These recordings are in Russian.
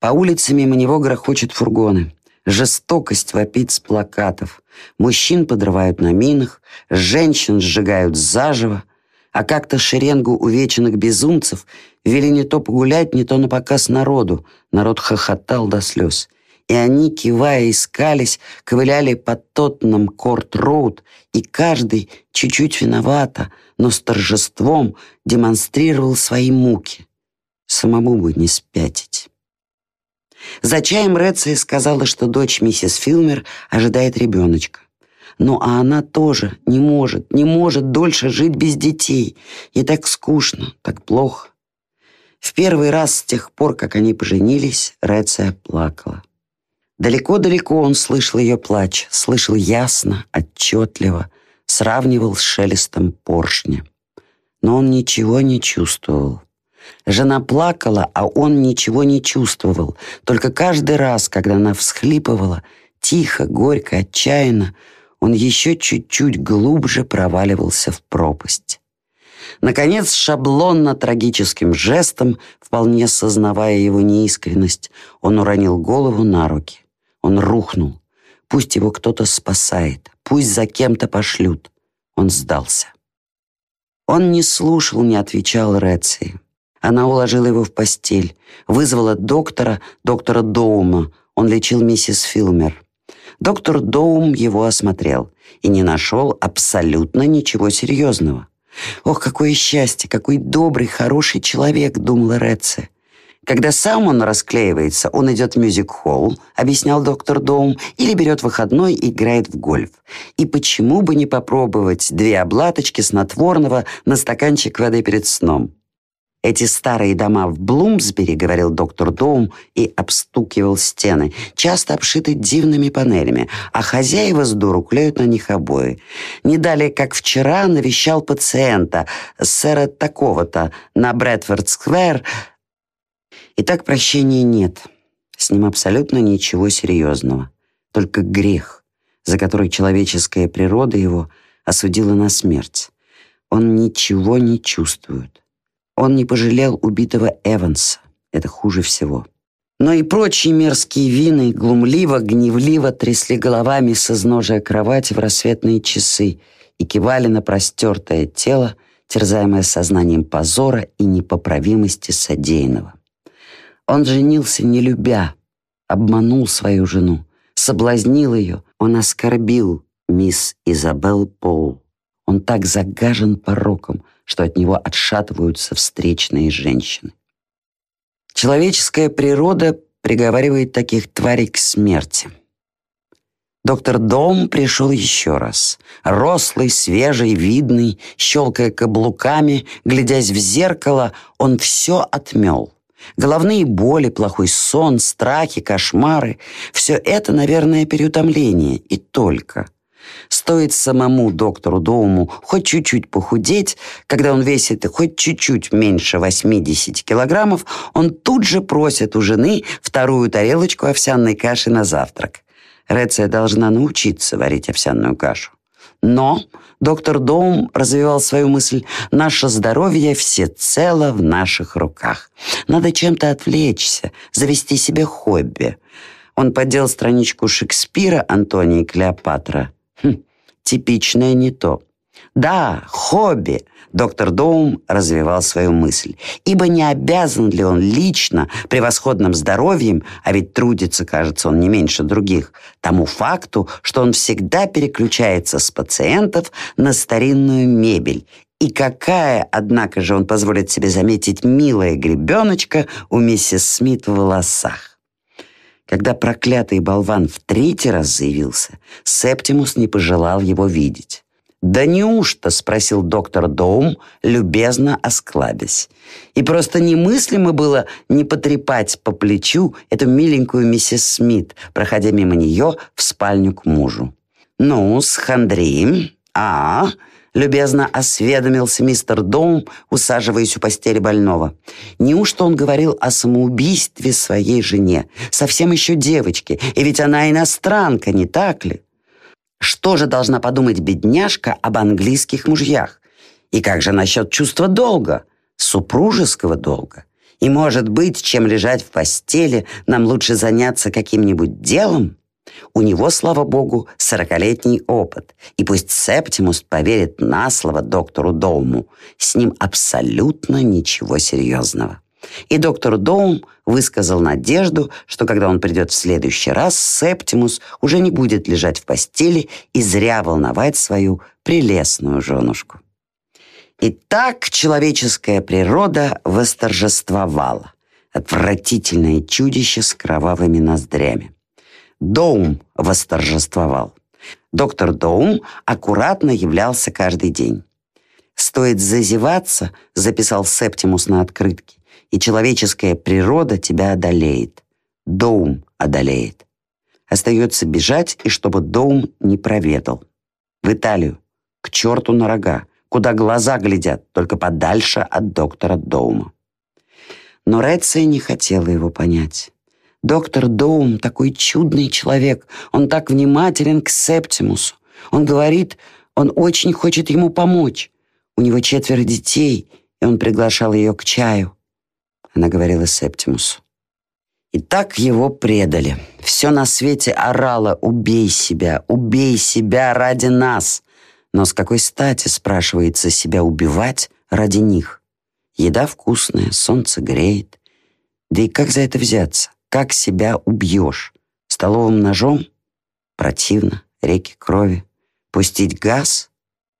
По улице мимо него грохочут фургоны. Жестокость вопит с плакатов. Мужчин подрывают на минах, женщин сжигают заживо, а как-то шеренгу увеченных безумцев вели не то погулять, не то на показ народу. Народ хохотал до слез. И они, кивая, искались, ковыляли под Тоттеном Корт-Роуд, и каждый чуть-чуть виновато, но с торжеством демонстрировал свои муки. Самому бы не спятить. За чаем Рэдси сказала, что дочь миссис Филмер ожидает ребеночка. Ну, а она тоже не может, не может дольше жить без детей. Ей так скучно, так плохо. В первый раз с тех пор, как они поженились, Рэция плакала. Далеко-далеко он слышал ее плач, слышал ясно, отчетливо, сравнивал с шелестом поршня. Но он ничего не чувствовал. Жена плакала, а он ничего не чувствовал. Только каждый раз, когда она всхлипывала, тихо, горько, отчаянно, он еще чуть-чуть глубже проваливался в пропасть. Наконец, шаблонно-трагическим жестом, вполне сознавая его неискренность, он уронил голову на руки. Он рухнул. Пусть его кто-то спасает, пусть за кем-то пошлют. Он сдался. Он не слушал, не отвечал Реции. Она уложила его в постель, вызвала доктора, доктора Доума. Он лечил миссис Филмер. Доктор Доум его осмотрел и не нашел абсолютно ничего серьезного. «Ох, какое счастье, какой добрый, хороший человек», — думала Ретце. Когда сам он расклеивается, он идет в мюзик-холл, объяснял доктор Доум, или берет выходной и играет в гольф. И почему бы не попробовать две облаточки снотворного на стаканчик воды перед сном? Эти старые дома в Блумсбери, говорил доктор Доум и обстукивал стены, часто обшиты дивными панелями, а хозяева с дуру клеют на них обои. Не далее, как вчера, навещал пациента, сэра такого-то, на Брэдфорд-сквер. Так прощения нет. С ним абсолютно ничего серьезного. Только грех, за который человеческая природа его осудила на смерть. Он ничего не чувствует. Он не пожалел убитого Эванса. Это хуже всего. Но и прочие мерзкие вины глумливо, гневливо трясли головами с изножия кровати в рассветные часы и кивали на простертое тело, терзаемое сознанием позора и непоправимости содеянного. Он женился не любя, обманул свою жену, соблазнил ее, он оскорбил мисс Изабел Пол. Он так загажен пороком, что от него отшатываются встречные женщины. Человеческая природа приговаривает таких тварей к смерти. Доктор Дом пришел еще раз. Рослый, свежий, видный, щелкая каблуками, глядясь в зеркало, он все отмел. Головные боли, плохой сон, страхи, кошмары — все это, наверное, переутомление, и только — Стоит самому доктору Доуму хоть чуть-чуть похудеть, когда он весит хоть чуть-чуть меньше 80 килограммов, он тут же просит у жены вторую тарелочку овсяной каши на завтрак. Реция должна научиться варить овсяную кашу. Но доктор Доум развивал свою мысль «Наше здоровье всецело в наших руках. Надо чем-то отвлечься, завести себе хобби». Он поддел страничку Шекспира Антония Клеопатра – Хм, типичное не то. Да, хобби. Доктор Доум развивал свою мысль. Ибо не обязан ли он лично превосходным здоровьем, а ведь трудится, кажется, он не меньше других, тому факту, что он всегда переключается с пациентов на старинную мебель и какая, однако же, он позволит себе заметить, милая гребеночка у миссис Смит в волосах. Когда проклятый болван в третий раз заявился, Септимус не пожелал его видеть. «Да неужто?» — спросил доктор Доум, любезно осклабясь. И просто немыслимо было не потрепать по плечу эту миленькую миссис Смит, проходя мимо нее в спальню к мужу. «Ну, с хандрим? А, любезно осведомился мистер Доум, усаживаясь у постели больного. Неужто он говорил о самоубийстве своей жене, совсем еще девочке, и ведь она иностранка, не так ли? Что же должна подумать бедняжка об английских мужьях? И как же насчет чувства долга, супружеского долга? И, может быть, чем лежать в постели, нам лучше заняться каким-нибудь делом? У него, слава богу, сорокалетний опыт. И пусть Септимус поверит на слово доктору Доуму, с ним абсолютно ничего серьезного. И доктор Доум высказал надежду, что когда он придет в следующий раз, Септимус уже не будет лежать в постели и зря волновать свою прелестную женушку. И так человеческая природа восторжествовала. Отвратительное чудище с кровавыми ноздрями. Доум восторжествовал. Доктор Доум аккуратно являлся каждый день. «Стоит зазеваться», — записал Септимус на открытке, «и человеческая природа тебя одолеет. Доум одолеет. Остается бежать, и чтобы Доум не проведал. В Италию, к черту на рога, куда глаза глядят, только подальше от доктора Доума. Но Реция не хотела его понять. Доктор Доум такой чудный человек, он так внимателен к Септимусу. Он говорит, он очень хочет ему помочь. У него четверо детей, и он приглашал ее к чаю. Она говорила Септимусу. И так его предали. Все на свете орало «Убей себя! Убей себя ради нас!» Но с какой стати, спрашивается, себя убивать ради них? Еда вкусная, солнце греет. Да и как за это взяться? Как себя убьешь? Столовым ножом? Противно, реки крови. Пустить газ?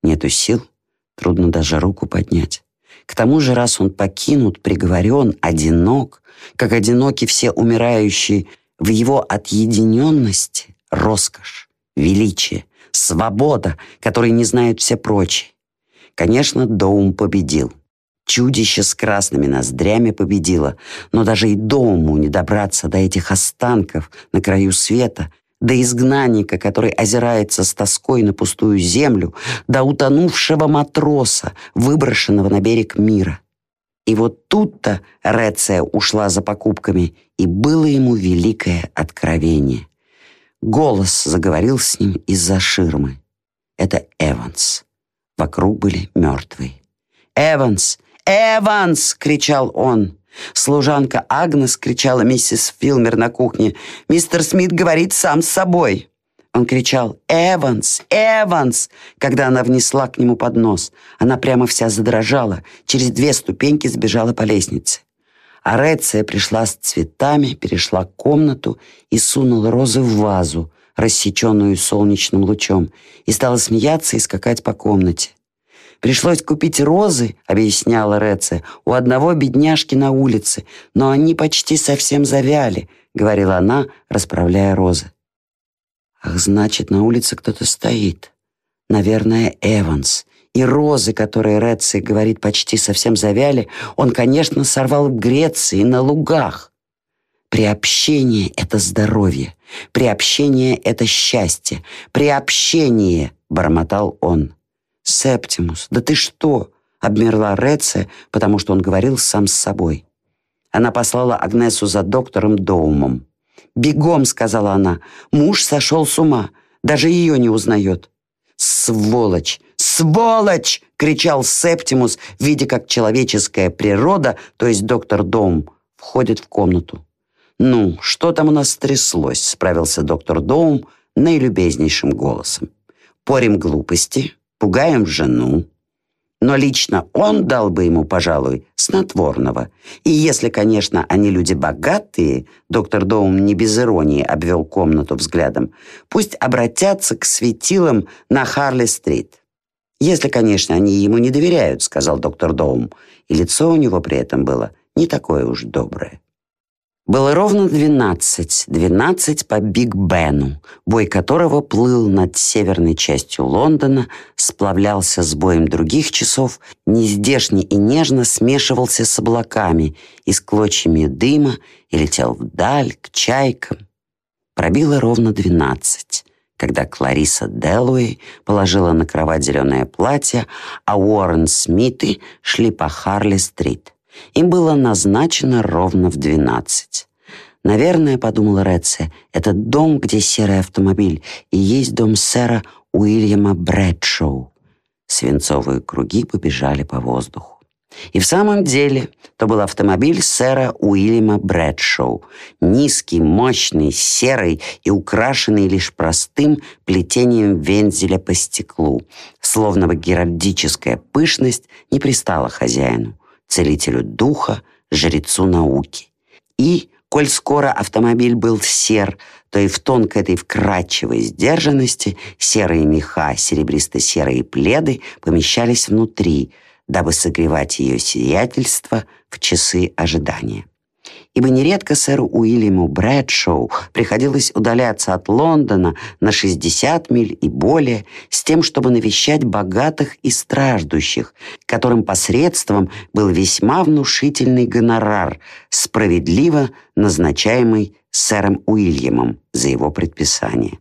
Нету сил, трудно даже руку поднять. К тому же, раз он покинут, приговорен, одинок, как одиноки все умирающие, в его отъединенности роскошь, величие, свобода, которой не знают все прочие. Конечно, Доум победил. Чудище с красными ноздрями победило, но даже и Доуму не добраться до этих останков на краю света, до изгнанника, который озирается с тоской на пустую землю, до утонувшего матроса, выброшенного на берег мира. И вот тут-то Реция ушла за покупками, и было ему великое откровение. Голос заговорил с ним из-за ширмы. Это Эванс. Вокруг были мертвые. «Эванс! Эванс!» — кричал он. Служанка Агнес кричала миссис Филмер на кухне. «Мистер Смит говорит сам с собой!» Он кричал «Эванс! Эванс!» Когда она внесла к нему поднос. Она прямо вся задрожала, через две ступеньки сбежала по лестнице. А Реция пришла с цветами, перешла комнату и сунула розы в вазу, рассеченную солнечным лучом, и стала смеяться и скакать по комнате. «Пришлось купить розы», — объясняла Реция, «у одного бедняжки на улице, но они почти совсем завяли», — говорила она, расправляя розы. «Ах, значит, на улице кто-то стоит. Наверное, Эванс и розы, которые Рэдси говорит почти совсем завяли, он, конечно, сорвал в Греции на лугах. Приобщение — это здоровье, приобщение — это счастье, приобщение, — бормотал он. «Септимус, да ты что?» — обмерла Реция, потому что он говорил сам с собой. Она послала Агнесу за доктором Доумом. «Бегом!» — сказала она. «Муж сошел с ума. Даже ее не узнает». «Сволочь! «Сволочь!» — кричал Септимус, видя, как человеческая природа, то есть доктор Дом, входит в комнату. «Ну, что там у нас стряслось?» — справился доктор Доум наилюбезнейшим голосом. «Порим глупости, пугаем жену. Но лично он дал бы ему, пожалуй, снотворного. И если, конечно, они люди богатые, доктор Доум не без иронии обвел комнату взглядом, пусть обратятся к светилам на Харли-стрит. «Если, конечно, они ему не доверяют», — сказал доктор Доум, и лицо у него при этом было не такое уж доброе. Было ровно двенадцать, двенадцать по Биг Бену, бой которого плыл над северной частью Лондона, сплавлялся с боем других часов, нездешне и нежно смешивался с облаками и с клочьями дыма и летел вдаль к чайкам. Пробило ровно двенадцать когда Клариса Делуэй положила на кровать зеленое платье, а Уоррен Смиты шли по Харли-стрит. Им было назначено ровно в двенадцать. «Наверное, — подумала Рэдсе, — это дом, где серый автомобиль, и есть дом сэра Уильяма Брэдшоу». Свинцовые круги побежали по воздуху. И в самом деле то был автомобиль сэра Уильяма Брэдшоу. Низкий, мощный, серый и украшенный лишь простым плетением вензеля по стеклу. Словно бы геральдическая пышность не пристала хозяину, целителю духа, жрецу науки. И, коль скоро автомобиль был сер, то и в тонкой этой вкрадчивой сдержанности серые меха, серебристо-серые пледы помещались внутри – дабы согревать ее сиятельство в часы ожидания. Ибо нередко сэру Уильяму Брэдшоу приходилось удаляться от Лондона на 60 миль и более с тем, чтобы навещать богатых и страждущих, которым посредством был весьма внушительный гонорар, справедливо назначаемый сэром Уильямом за его предписание.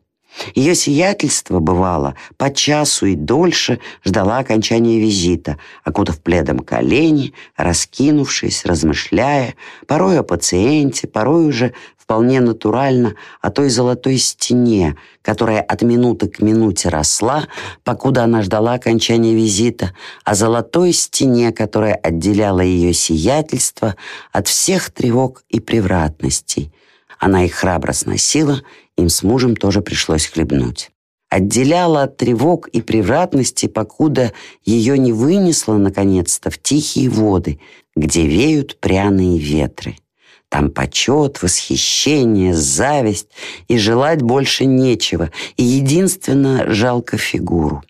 Ее сиятельство, бывало, по часу и дольше ждала окончания визита, окутав пледом колени, раскинувшись, размышляя, порой о пациенте, порой уже вполне натурально о той золотой стене, которая от минуты к минуте росла, покуда она ждала окончания визита, о золотой стене, которая отделяла ее сиятельство от всех тревог и превратностей. Она их храбро сносила им с мужем тоже пришлось хлебнуть. Отделяла от тревог и превратности, покуда ее не вынесло, наконец-то, в тихие воды, где веют пряные ветры. Там почет, восхищение, зависть, и желать больше нечего, и единственно жалко фигуру.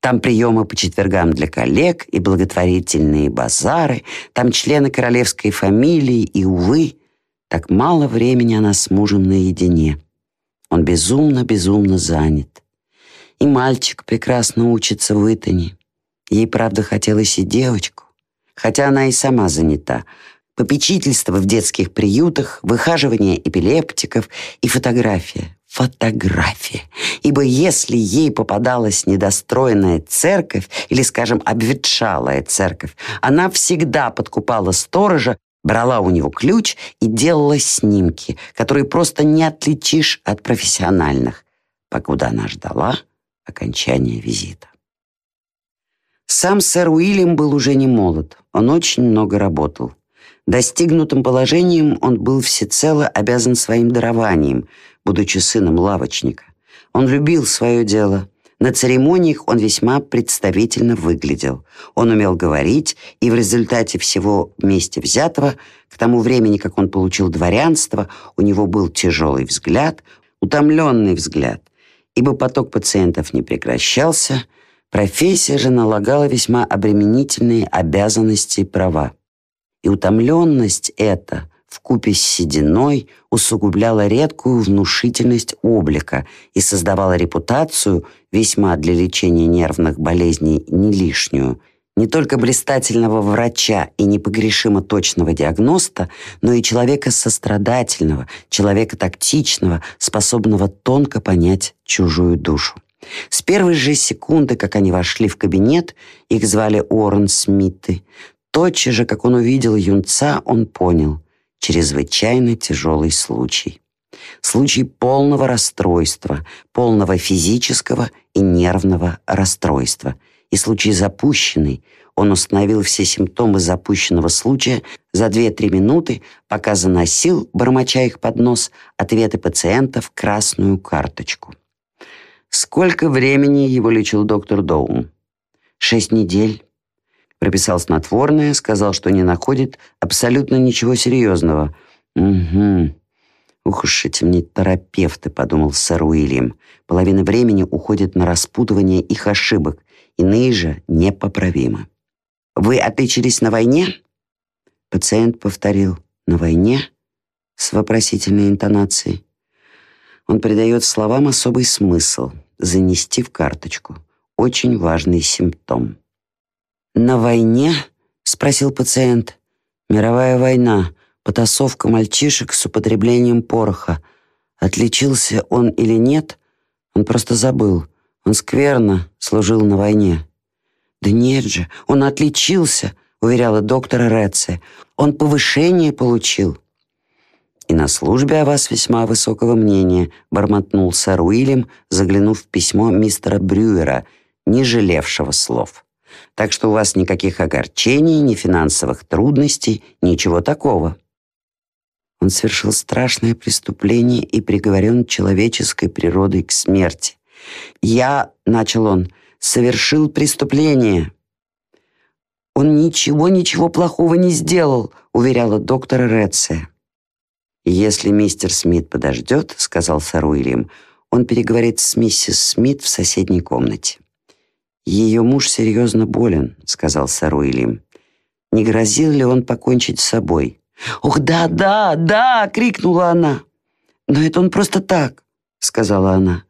Там приемы по четвергам для коллег и благотворительные базары, там члены королевской фамилии, и, увы, так мало времени она с мужем наедине. Он безумно-безумно занят. И мальчик прекрасно учится в Итоне. Ей, правда, хотелось и девочку. Хотя она и сама занята. Попечительство в детских приютах, выхаживание эпилептиков и фотография. Фотография. Ибо если ей попадалась недостроенная церковь или, скажем, обветшалая церковь, она всегда подкупала сторожа брала у него ключ и делала снимки, которые просто не отличишь от профессиональных, покуда она ждала окончания визита. Сам сэр Уильям был уже не молод, он очень много работал. Достигнутым положением он был всецело обязан своим дарованием, будучи сыном лавочника. Он любил свое дело, на церемониях он весьма представительно выглядел. Он умел говорить, и в результате всего вместе взятого, к тому времени, как он получил дворянство, у него был тяжелый взгляд, утомленный взгляд. Ибо поток пациентов не прекращался, профессия же налагала весьма обременительные обязанности и права. И утомленность эта в купе с сединой усугубляла редкую внушительность облика и создавала репутацию, весьма для лечения нервных болезней не лишнюю, не только блистательного врача и непогрешимо точного диагноста, но и человека сострадательного, человека тактичного, способного тонко понять чужую душу. С первой же секунды, как они вошли в кабинет, их звали Уоррен Смиты, тотчас же, как он увидел юнца, он понял — чрезвычайно тяжелый случай. Случай полного расстройства, полного физического и нервного расстройства. И случай запущенный, он установил все симптомы запущенного случая за 2-3 минуты, пока заносил, бормоча их под нос, ответы пациента в красную карточку. Сколько времени его лечил доктор Доун? Шесть недель прописал снотворное, сказал, что не находит абсолютно ничего серьезного. «Угу. Ух уж эти мне терапевты», — подумал сэр Уильям. «Половина времени уходит на распутывание их ошибок, иные же непоправимы». «Вы отличились на войне?» Пациент повторил «на войне?» с вопросительной интонацией. Он придает словам особый смысл — занести в карточку. Очень важный симптом. «На войне?» — спросил пациент. «Мировая война. Потасовка мальчишек с употреблением пороха. Отличился он или нет? Он просто забыл. Он скверно служил на войне». «Да нет же, он отличился», — уверяла доктор Реце. «Он повышение получил». «И на службе о вас весьма высокого мнения», — бормотнул сэр Уильям, заглянув в письмо мистера Брюера, не жалевшего слов. Так что у вас никаких огорчений, ни финансовых трудностей, ничего такого. Он совершил страшное преступление и приговорен человеческой природой к смерти. «Я», — начал он, — «совершил преступление». «Он ничего, ничего плохого не сделал», — уверяла доктор Редсе. «Если мистер Смит подождет», — сказал сэр Уильям, — «он переговорит с миссис Смит в соседней комнате». «Ее муж серьезно болен», — сказал сэр Уильям. «Не грозил ли он покончить с собой?» «Ох, да, да, да!» — крикнула она. «Но это он просто так», — сказала она.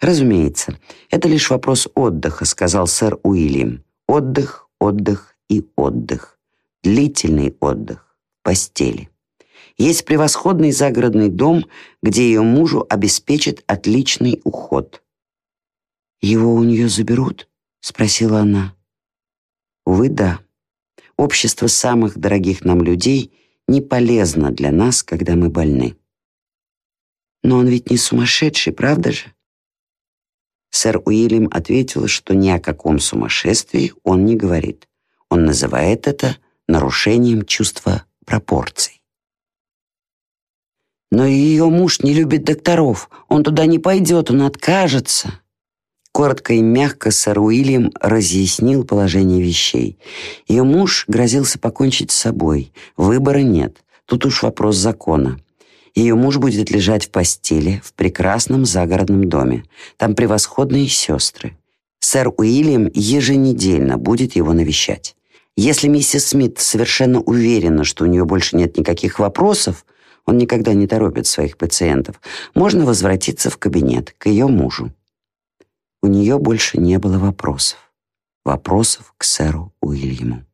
«Разумеется, это лишь вопрос отдыха», — сказал сэр Уильям. «Отдых, отдых и отдых. Длительный отдых в постели. Есть превосходный загородный дом, где ее мужу обеспечат отличный уход». «Его у нее заберут?» — спросила она. «Увы, да. Общество самых дорогих нам людей — не полезно для нас, когда мы больны. Но он ведь не сумасшедший, правда же? Сэр Уильям ответил, что ни о каком сумасшествии он не говорит. Он называет это нарушением чувства пропорций. Но ее муж не любит докторов. Он туда не пойдет, он откажется. Коротко и мягко сэр Уильям разъяснил положение вещей. Ее муж грозился покончить с собой. Выбора нет. Тут уж вопрос закона. Ее муж будет лежать в постели в прекрасном загородном доме. Там превосходные сестры. Сэр Уильям еженедельно будет его навещать. Если миссис Смит совершенно уверена, что у нее больше нет никаких вопросов, он никогда не торопит своих пациентов, можно возвратиться в кабинет к ее мужу. У нее больше не было вопросов. Вопросов к сэру Уильяму.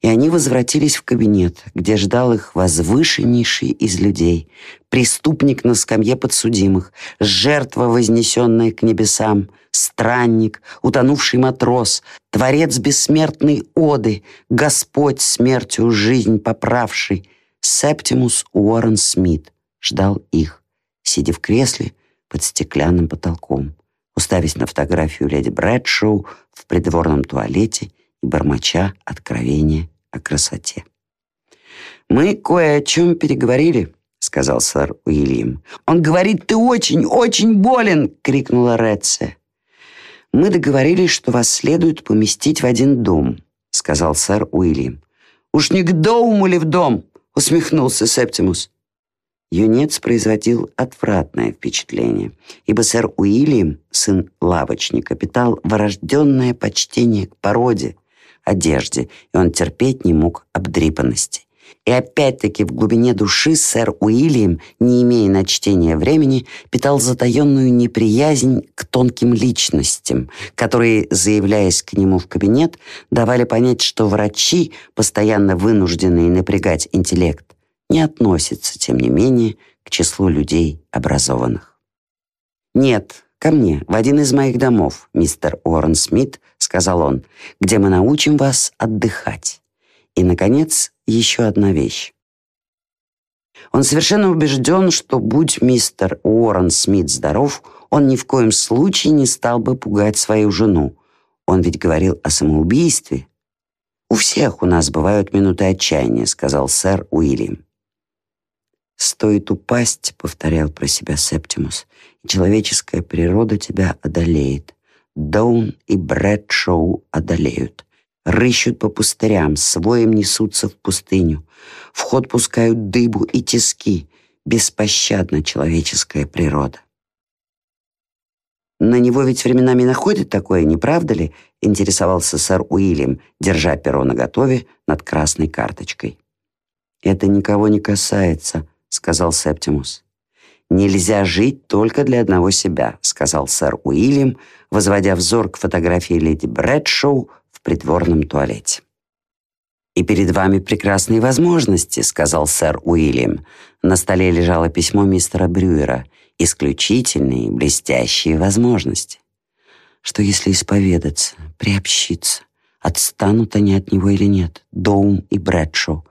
И они возвратились в кабинет, где ждал их возвышеннейший из людей, преступник на скамье подсудимых, жертва, вознесенная к небесам, странник, утонувший матрос, творец бессмертной оды, Господь смертью жизнь поправший, Септимус Уоррен Смит ждал их, сидя в кресле под стеклянным потолком уставясь на фотографию леди Брэдшоу в придворном туалете и бормоча откровения о красоте. «Мы кое о чем переговорили», — сказал сэр Уильям. «Он говорит, ты очень, очень болен!» — крикнула Редсе. «Мы договорились, что вас следует поместить в один дом», — сказал сэр Уильям. «Уж не к дому ли в дом?» — усмехнулся Септимус. Юнец производил отвратное впечатление, ибо сэр Уильям, сын лавочника, питал врожденное почтение к породе, одежде, и он терпеть не мог обдрипанности. И опять-таки в глубине души сэр Уильям, не имея на чтение времени, питал затаенную неприязнь к тонким личностям, которые, заявляясь к нему в кабинет, давали понять, что врачи, постоянно вынужденные напрягать интеллект, не относится, тем не менее, к числу людей образованных. «Нет, ко мне, в один из моих домов, мистер Уоррен Смит», — сказал он, «где мы научим вас отдыхать». И, наконец, еще одна вещь. Он совершенно убежден, что будь мистер Уоррен Смит здоров, он ни в коем случае не стал бы пугать свою жену. Он ведь говорил о самоубийстве. «У всех у нас бывают минуты отчаяния», — сказал сэр Уильям. «Стоит упасть», — повторял про себя Септимус, «и человеческая природа тебя одолеет. Доун и Брэдшоу одолеют. Рыщут по пустырям, своим несутся в пустыню. В ход пускают дыбу и тиски. Беспощадна человеческая природа». «На него ведь временами находит такое, не правда ли?» — интересовался сэр Уильям, держа перо наготове над красной карточкой. «Это никого не касается», — сказал Септимус. «Нельзя жить только для одного себя», — сказал сэр Уильям, возводя взор к фотографии леди Брэдшоу в придворном туалете. «И перед вами прекрасные возможности», — сказал сэр Уильям. На столе лежало письмо мистера Брюера. «Исключительные, блестящие возможности». Что если исповедаться, приобщиться? Отстанут они от него или нет? Доум и Брэдшоу.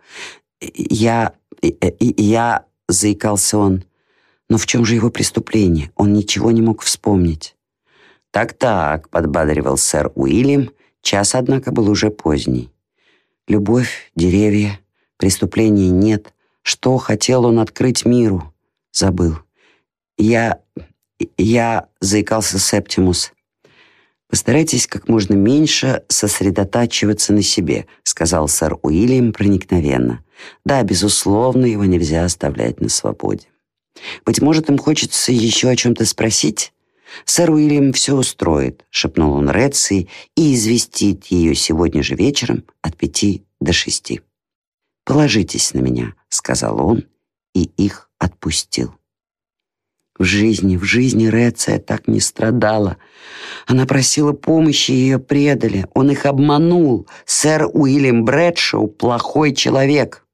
Я... я... — заикался он. Но в чем же его преступление? Он ничего не мог вспомнить. «Так-так», — подбадривал сэр Уильям, Час, однако, был уже поздний. Любовь, деревья, преступлений нет. Что хотел он открыть миру? Забыл. Я... я... заикался Септимус. «Постарайтесь как можно меньше сосредотачиваться на себе», сказал сэр Уильям проникновенно. «Да, безусловно, его нельзя оставлять на свободе. Быть может, им хочется еще о чем-то спросить?» «Сэр Уильям все устроит», — шепнул он Рэдси, «и известит ее сегодня же вечером от пяти до шести». «Положитесь на меня», — сказал он, и их отпустил. В жизни, в жизни Реция так не страдала. Она просила помощи, ее предали. Он их обманул. Сэр Уильям Брэдшоу — плохой человек.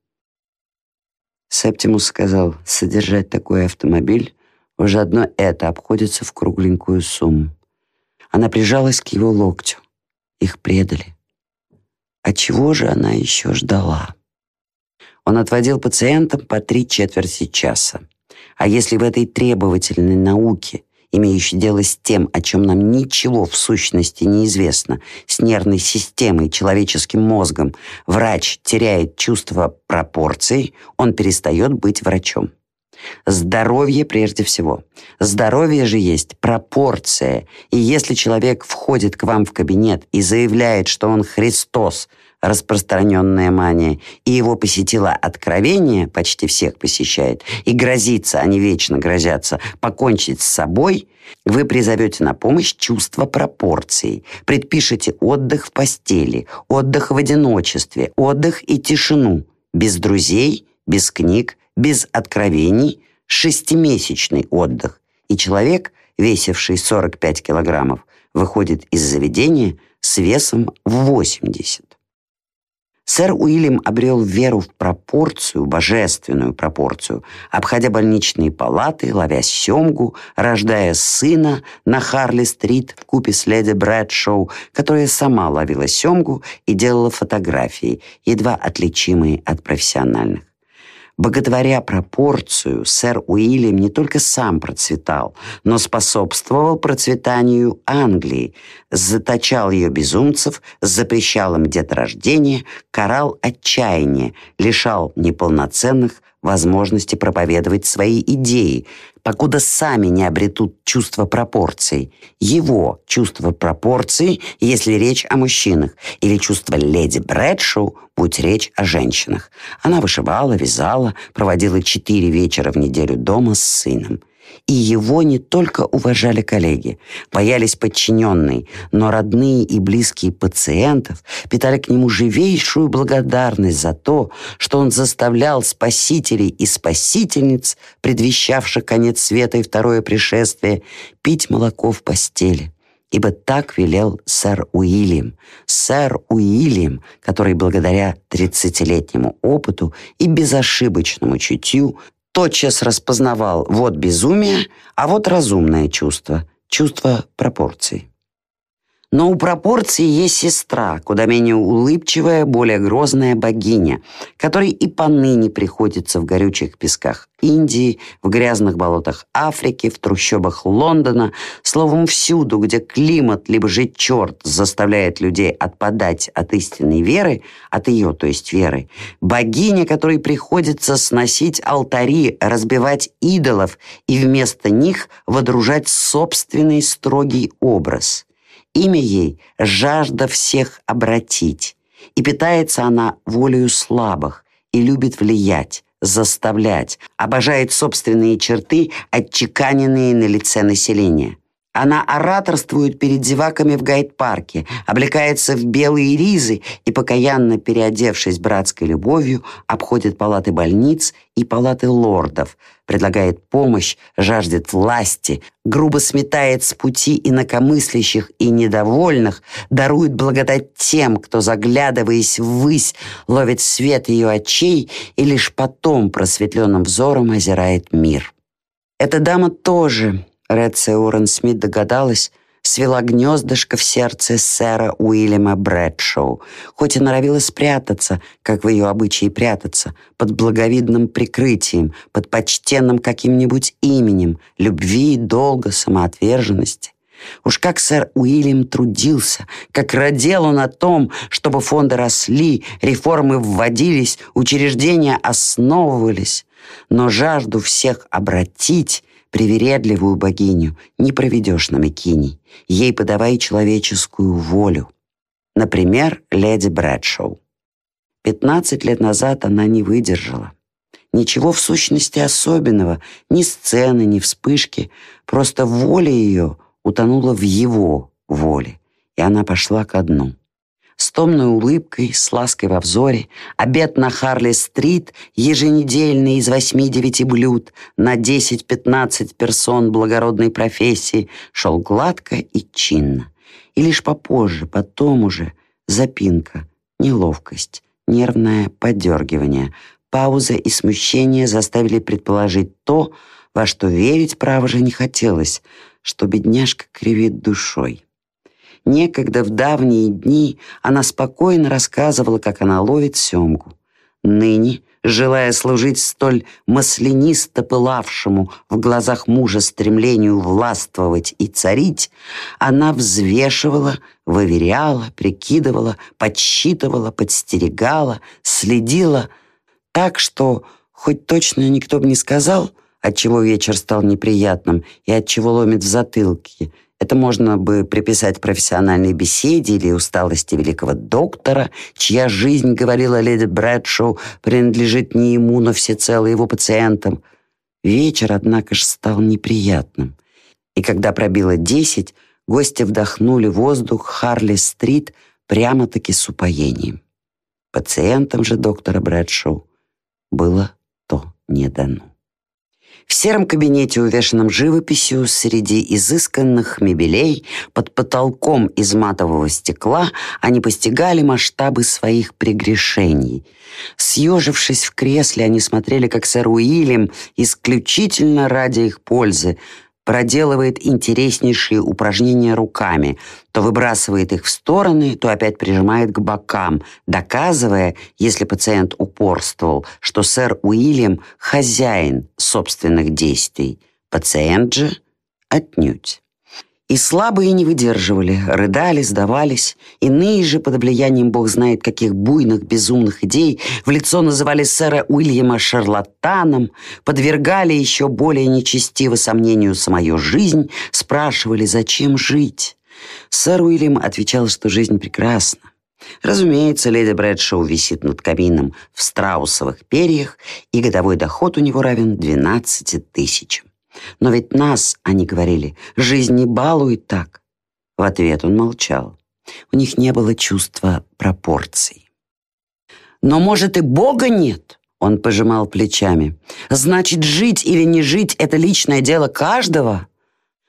Септимус сказал, содержать такой автомобиль уже одно это обходится в кругленькую сумму. Она прижалась к его локтю. Их предали. А чего же она еще ждала? Он отводил пациентам по три четверти часа. А если в этой требовательной науке, имеющей дело с тем, о чем нам ничего в сущности не известно, с нервной системой, человеческим мозгом, врач теряет чувство пропорций, он перестает быть врачом. Здоровье прежде всего. Здоровье же есть пропорция. И если человек входит к вам в кабинет и заявляет, что он Христос, распространенная мания, и его посетило откровение, почти всех посещает, и грозится, они вечно грозятся, покончить с собой, вы призовете на помощь чувство пропорций, предпишете отдых в постели, отдых в одиночестве, отдых и тишину, без друзей, без книг, без откровений, шестимесячный отдых, и человек, весивший 45 килограммов, выходит из заведения с весом в 80. Сэр Уильям обрел веру в пропорцию, божественную пропорцию, обходя больничные палаты, ловя семгу, рождая сына на Харли-стрит в купе с леди Брэдшоу, которая сама ловила семгу и делала фотографии, едва отличимые от профессиональных. Боготворя пропорцию, сэр Уильям не только сам процветал, но способствовал процветанию Англии, заточал ее безумцев, запрещал им деторождение, карал отчаяние, лишал неполноценных возможности проповедовать свои идеи, покуда сами не обретут чувство пропорций. Его чувство пропорций, если речь о мужчинах, или чувство леди Брэдшоу, будь речь о женщинах. Она вышивала, вязала, проводила четыре вечера в неделю дома с сыном. И его не только уважали коллеги, боялись подчиненные, но родные и близкие пациентов питали к нему живейшую благодарность за то, что он заставлял спасителей и спасительниц, предвещавших конец света и второе пришествие, пить молоко в постели ибо так велел сэр Уильям. Сэр Уильям, который благодаря тридцатилетнему опыту и безошибочному чутью тотчас распознавал вот безумие, а вот разумное чувство, чувство пропорций. Но у пропорции есть сестра, куда менее улыбчивая, более грозная богиня, которой и поныне приходится в горючих песках Индии, в грязных болотах Африки, в трущобах Лондона, словом, всюду, где климат, либо же черт заставляет людей отпадать от истинной веры, от ее, то есть веры, богиня, которой приходится сносить алтари, разбивать идолов и вместо них водружать собственный строгий образ – Имя ей — жажда всех обратить, и питается она волею слабых и любит влиять, заставлять, обожает собственные черты, отчеканенные на лице населения. Она ораторствует перед зеваками в гайд-парке, облекается в белые ризы и, покаянно переодевшись братской любовью, обходит палаты больниц и палаты лордов, предлагает помощь, жаждет власти, грубо сметает с пути инакомыслящих и недовольных, дарует благодать тем, кто, заглядываясь ввысь, ловит свет ее очей и лишь потом просветленным взором озирает мир. Эта дама тоже Рэдси Уоррен Смит догадалась, свела гнездышко в сердце сэра Уильяма Брэдшоу, хоть и норовила спрятаться, как в ее обычае прятаться, под благовидным прикрытием, под почтенным каким-нибудь именем, любви, долга, самоотверженности. Уж как сэр Уильям трудился, как родил он о том, чтобы фонды росли, реформы вводились, учреждения основывались. Но жажду всех обратить привередливую богиню не проведешь на Микини. Ей подавай человеческую волю. Например, леди Брэдшоу. Пятнадцать лет назад она не выдержала. Ничего в сущности особенного, ни сцены, ни вспышки, просто воля ее утонула в его воле, и она пошла ко дну. С томной улыбкой, с лаской во взоре, обед на Харли-стрит, еженедельный из восьми-девяти блюд, на десять-пятнадцать персон благородной профессии, шел гладко и чинно. И лишь попозже, потом уже, запинка, неловкость, нервное подергивание, пауза и смущение заставили предположить то, во что верить, право же, не хотелось, что бедняжка кривит душой. Некогда в давние дни она спокойно рассказывала, как она ловит семгу. Ныне, желая служить столь маслянисто пылавшему в глазах мужа стремлению властвовать и царить, она взвешивала, выверяла, прикидывала, подсчитывала, подстерегала, следила так, что хоть точно никто бы не сказал, отчего вечер стал неприятным и отчего ломит в затылке, это можно бы приписать профессиональной беседе или усталости великого доктора, чья жизнь, говорила леди Брэдшоу, принадлежит не ему, но всецело его пациентам. Вечер, однако же, стал неприятным. И когда пробило десять, гости вдохнули воздух Харли-стрит прямо-таки с упоением. Пациентам же доктора Брэдшоу было то не дано. В сером кабинете, увешанном живописью, среди изысканных мебелей, под потолком из матового стекла, они постигали масштабы своих прегрешений. Съежившись в кресле, они смотрели, как сэр Уильям, исключительно ради их пользы, проделывает интереснейшие упражнения руками, то выбрасывает их в стороны, то опять прижимает к бокам, доказывая, если пациент упорствовал, что сэр Уильям – хозяин собственных действий, пациент же – отнюдь. И слабые не выдерживали, рыдали, сдавались. Иные же, под влиянием бог знает каких буйных, безумных идей, в лицо называли сэра Уильяма шарлатаном, подвергали еще более нечестиво сомнению самую жизнь, спрашивали, зачем жить. Сэр Уильям отвечал, что жизнь прекрасна. Разумеется, леди Брэдшоу висит над камином в страусовых перьях, и годовой доход у него равен 12 тысячам. Но ведь нас, они говорили, жизнь не балует так. В ответ он молчал. У них не было чувства пропорций. Но, может, и Бога нет? Он пожимал плечами. Значит, жить или не жить – это личное дело каждого?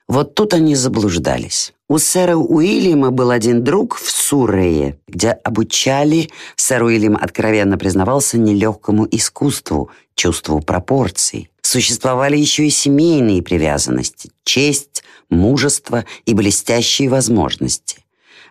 Вот тут они заблуждались. У сэра Уильяма был один друг в Суррее, где обучали, сэр Уильям откровенно признавался нелегкому искусству, чувству пропорций. Существовали еще и семейные привязанности, честь, мужество и блестящие возможности.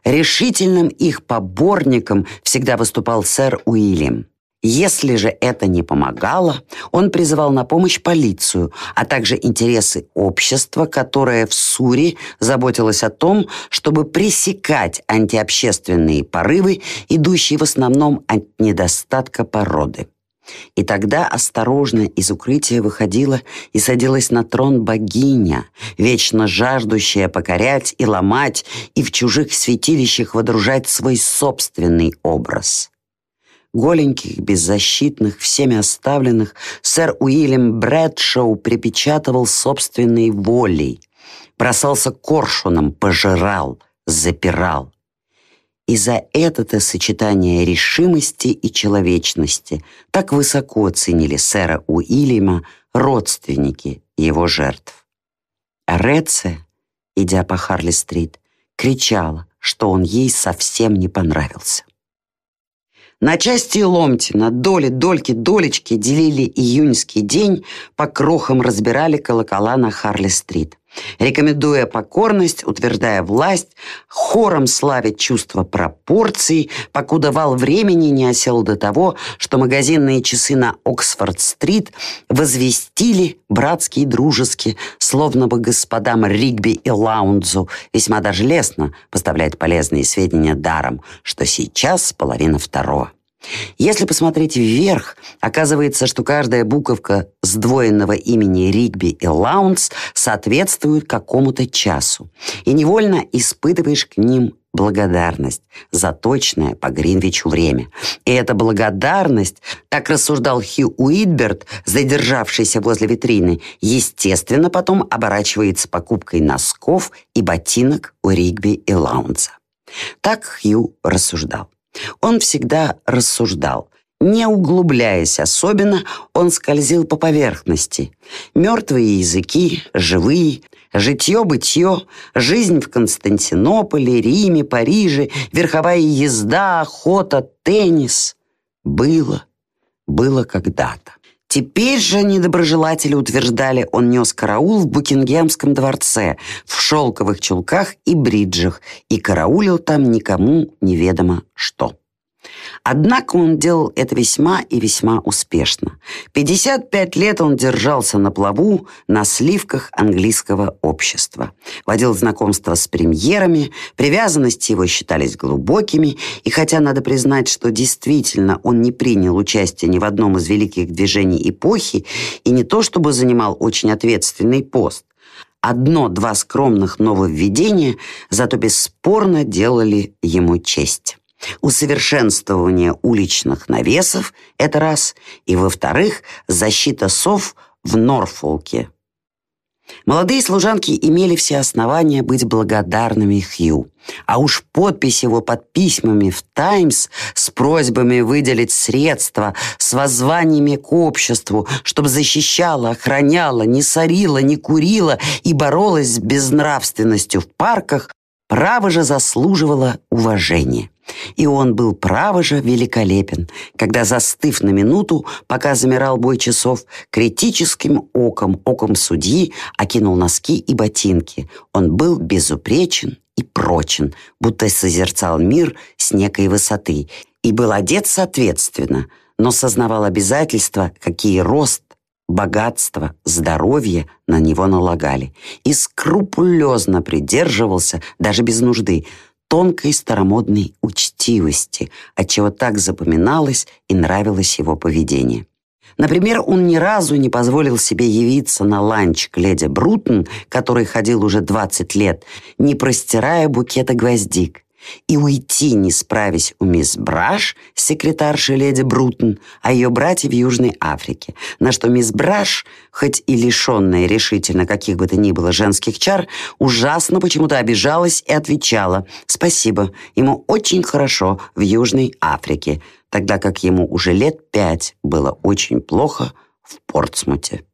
Решительным их поборником всегда выступал сэр Уильям. Если же это не помогало, он призывал на помощь полицию, а также интересы общества, которое в Суре заботилось о том, чтобы пресекать антиобщественные порывы, идущие в основном от недостатка породы. И тогда осторожно из укрытия выходила и садилась на трон богиня, вечно жаждущая покорять и ломать, и в чужих святилищах водружать свой собственный образ. Голеньких, беззащитных, всеми оставленных, сэр Уильям Брэдшоу припечатывал собственной волей, бросался коршуном, пожирал, запирал. И за это-то сочетание решимости и человечности так высоко оценили сэра Уильяма родственники его жертв. А Реце, идя по Харли-стрит, кричала, что он ей совсем не понравился. На части и ломти, на доли, дольки, долечки делили июньский день, по крохам разбирали колокола на Харли-стрит. Рекомендуя покорность, утверждая власть, хором славит чувство пропорций, покуда вал времени не осел до того, что магазинные часы на Оксфорд-стрит возвестили братски и дружески, словно бы господам Ригби и Лаундзу весьма даже лестно поставлять полезные сведения даром, что сейчас половина второго. Если посмотреть вверх, оказывается, что каждая буковка сдвоенного имени Ригби и Лаунс соответствует какому-то часу. И невольно испытываешь к ним благодарность за точное по Гринвичу время. И эта благодарность, так рассуждал Хью Уитберт, задержавшийся возле витрины, естественно потом оборачивается покупкой носков и ботинок у Ригби и Лаунса. Так Хью рассуждал. Он всегда рассуждал. Не углубляясь особенно, он скользил по поверхности. Мертвые языки, живые, житье-бытье, жизнь в Константинополе, Риме, Париже, верховая езда, охота, теннис. Было, было когда-то. Теперь же недоброжелатели утверждали, он нес караул в Букингемском дворце, в шелковых чулках и бриджах, и караулил там никому неведомо что. Однако он делал это весьма и весьма успешно. 55 лет он держался на плаву на сливках английского общества. Водил знакомства с премьерами, привязанности его считались глубокими, и хотя надо признать, что действительно он не принял участие ни в одном из великих движений эпохи и не то чтобы занимал очень ответственный пост, одно-два скромных нововведения зато бесспорно делали ему честь. Усовершенствование уличных навесов – это раз. И, во-вторых, защита сов в Норфолке. Молодые служанки имели все основания быть благодарными Хью. А уж подпись его под письмами в «Таймс» с просьбами выделить средства, с воззваниями к обществу, чтобы защищала, охраняла, не сорила, не курила и боролась с безнравственностью в парках, право же заслуживала уважения. И он был, право же, великолепен, когда, застыв на минуту, пока замирал бой часов, критическим оком, оком судьи, окинул носки и ботинки. Он был безупречен и прочен, будто созерцал мир с некой высоты, и был одет соответственно, но сознавал обязательства, какие рост, богатство, здоровье на него налагали, и скрупулезно придерживался, даже без нужды, тонкой старомодной учтивости, отчего так запоминалось и нравилось его поведение. Например, он ни разу не позволил себе явиться на ланч к леди Брутон, который ходил уже 20 лет, не простирая букета гвоздик и уйти, не справясь у мисс Браш, секретарши леди Брутон, о ее брате в Южной Африке, на что мисс Браш, хоть и лишенная решительно каких бы то ни было женских чар, ужасно почему-то обижалась и отвечала «Спасибо, ему очень хорошо в Южной Африке», тогда как ему уже лет пять было очень плохо в Портсмуте.